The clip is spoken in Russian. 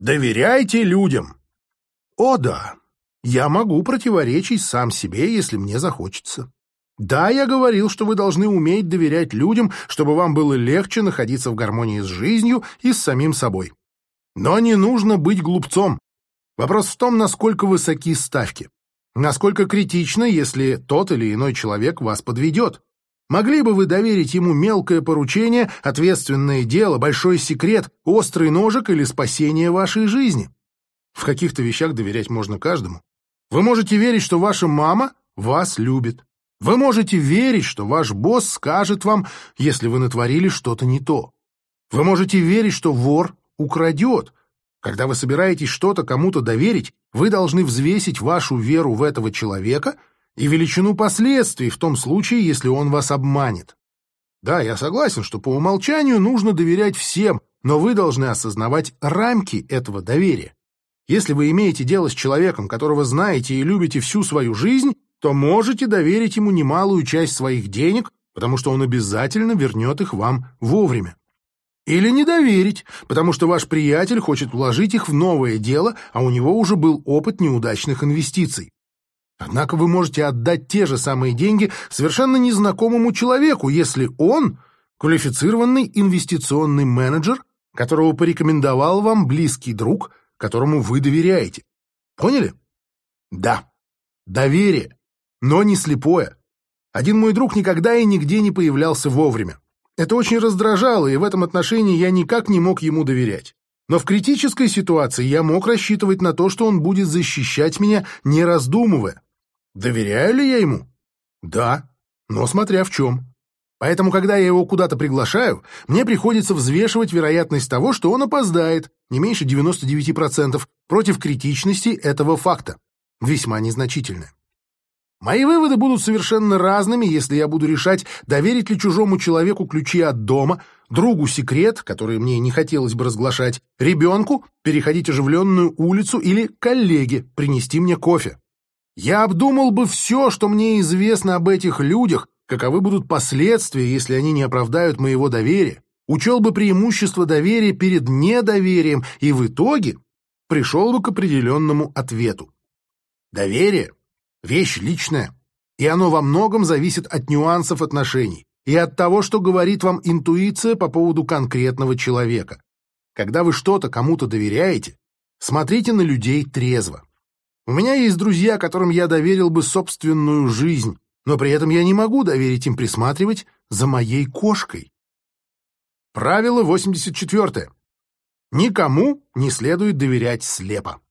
Доверяйте людям. О да, я могу противоречить сам себе, если мне захочется. Да, я говорил, что вы должны уметь доверять людям, чтобы вам было легче находиться в гармонии с жизнью и с самим собой. Но не нужно быть глупцом. Вопрос в том, насколько высоки ставки. Насколько критично, если тот или иной человек вас подведет. Могли бы вы доверить ему мелкое поручение, ответственное дело, большой секрет, острый ножик или спасение вашей жизни? В каких-то вещах доверять можно каждому. Вы можете верить, что ваша мама вас любит. Вы можете верить, что ваш босс скажет вам, если вы натворили что-то не то. Вы можете верить, что вор украдет. Когда вы собираетесь что-то кому-то доверить, вы должны взвесить вашу веру в этого человека и величину последствий в том случае, если он вас обманет. Да, я согласен, что по умолчанию нужно доверять всем, но вы должны осознавать рамки этого доверия. Если вы имеете дело с человеком, которого знаете и любите всю свою жизнь, то можете доверить ему немалую часть своих денег, потому что он обязательно вернет их вам вовремя. Или не доверить, потому что ваш приятель хочет вложить их в новое дело, а у него уже был опыт неудачных инвестиций. Однако вы можете отдать те же самые деньги совершенно незнакомому человеку, если он квалифицированный инвестиционный менеджер, которого порекомендовал вам близкий друг, которому вы доверяете. Поняли? Да. Доверие но не слепое. Один мой друг никогда и нигде не появлялся вовремя. Это очень раздражало, и в этом отношении я никак не мог ему доверять. Но в критической ситуации я мог рассчитывать на то, что он будет защищать меня, не раздумывая. Доверяю ли я ему? Да, но смотря в чем. Поэтому, когда я его куда-то приглашаю, мне приходится взвешивать вероятность того, что он опоздает, не меньше 99%, против критичности этого факта. Весьма незначительная. Мои выводы будут совершенно разными, если я буду решать, доверить ли чужому человеку ключи от дома, другу секрет, который мне не хотелось бы разглашать, ребенку переходить оживленную улицу или коллеге принести мне кофе. Я обдумал бы все, что мне известно об этих людях, каковы будут последствия, если они не оправдают моего доверия, учел бы преимущество доверия перед недоверием и в итоге пришел бы к определенному ответу. Доверие Вещь личная, и оно во многом зависит от нюансов отношений и от того, что говорит вам интуиция по поводу конкретного человека. Когда вы что-то кому-то доверяете, смотрите на людей трезво. У меня есть друзья, которым я доверил бы собственную жизнь, но при этом я не могу доверить им присматривать за моей кошкой. Правило 84. Никому не следует доверять слепо.